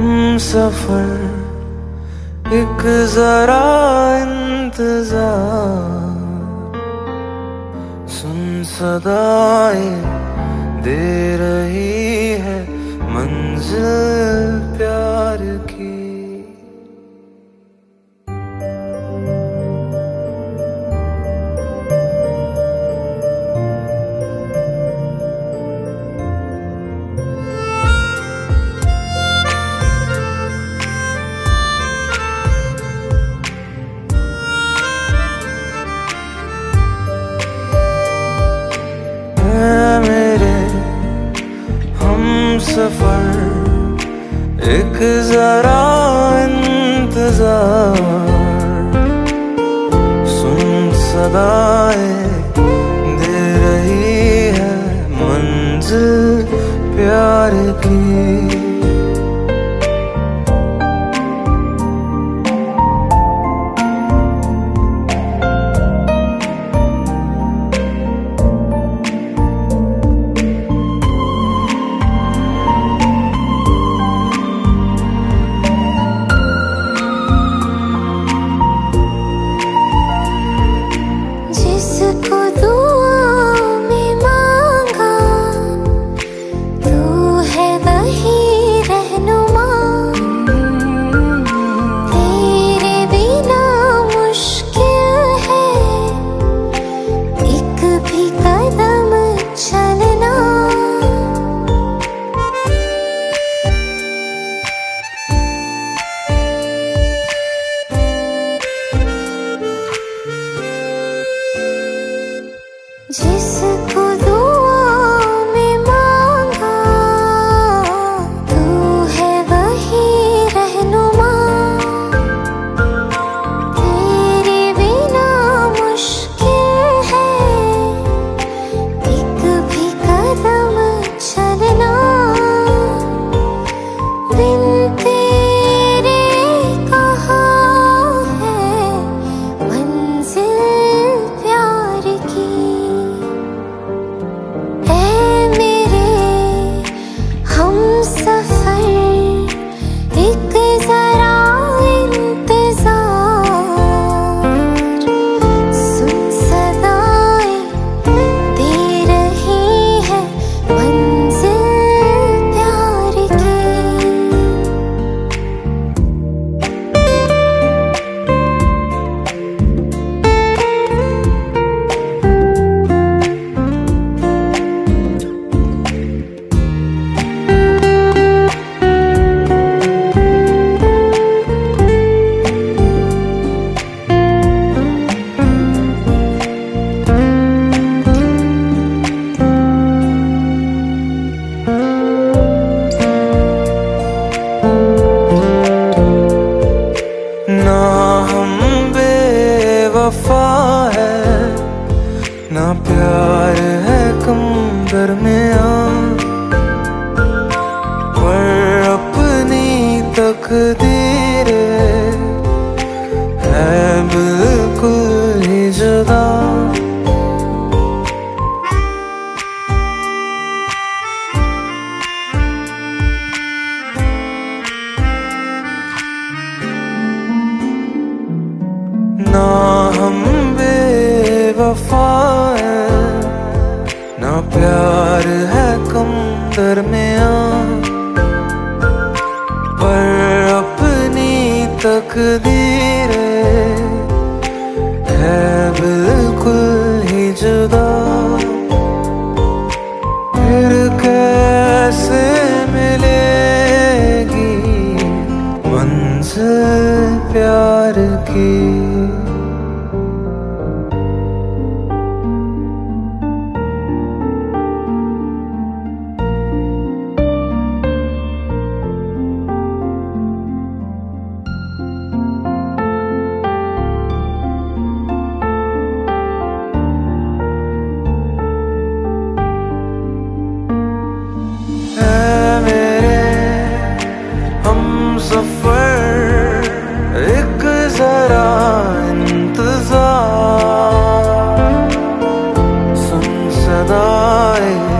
हम सफ़र एक जरा इंतज़ार। सुन सदाए दे रही है मंजिल प्यार की सफ़र एक जरा इंतज़ार। सुन सदा पर अपनी तक दरमिया पर अपनी तकदीर night